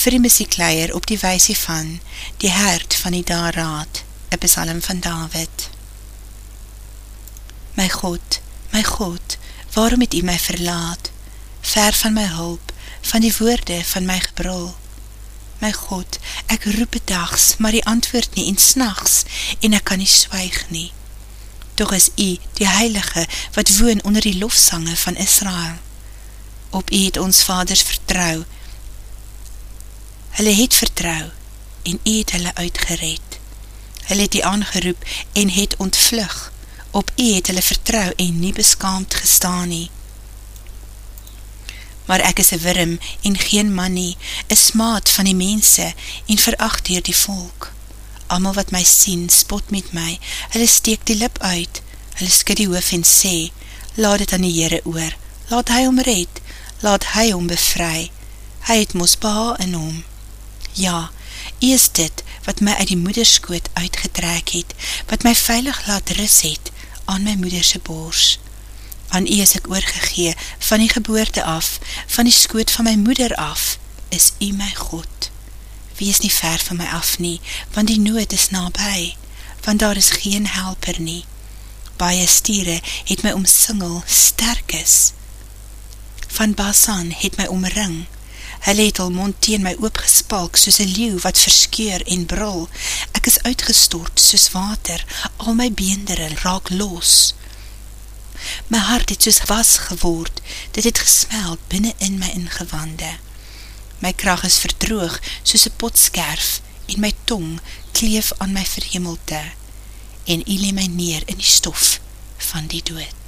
vir die muziekleier op die weisie van die hert van die daarraad, een besalm van David. My God, my God, waarom het u my verlaat, ver van my hulp, van die woorde van my gebrul? My God, ek roep het dags, maar die antwoord nie, en snachts, en ek kan nie swyg nie. Toch is u die heilige, wat woon onder die lofsange van Israel. Op u het ons vaders vertrouw, Hulle het vertrouw en u het hulle uitgered. Hulle het die aangeroep en het ontvlug. Op u het hulle vertrouw en nie beskaamd gestaan nie. Maar ek is een wirm en geen man nie, een smaad van die mense en veracht hier die volk. Amal wat my sien, spot met my, hulle steek die lip uit, hulle skud die hoof en sê, laat het aan die Heere oor, laat hy om red, laat hy om bevry, hy het mos beha in hom. Ja, U is dit wat my uit die moederskoot uitgetrek het, wat my veilig laat ris het aan my moederse boors. Aan U is ek oorgegee van die geboorte af, van die skoot van my moeder af, is U my God. Wees nie ver van my af nie, want die nood is nabij, want daar is geen helper nie. Baie stiere het my omsingel sterk is. Van Basan het my omring, Hulle het al mond teen my oopgespalk soos een leeuw wat verskeur en brul. Ek is uitgestort soos water, al my beendere raak los. My hart het soos was geword, dit het gesmeld binnen in my ingewande. My kracht is verdroog soos een potskerf en my tong kleef aan my verhemelte en u le my neer in die stof van die dood.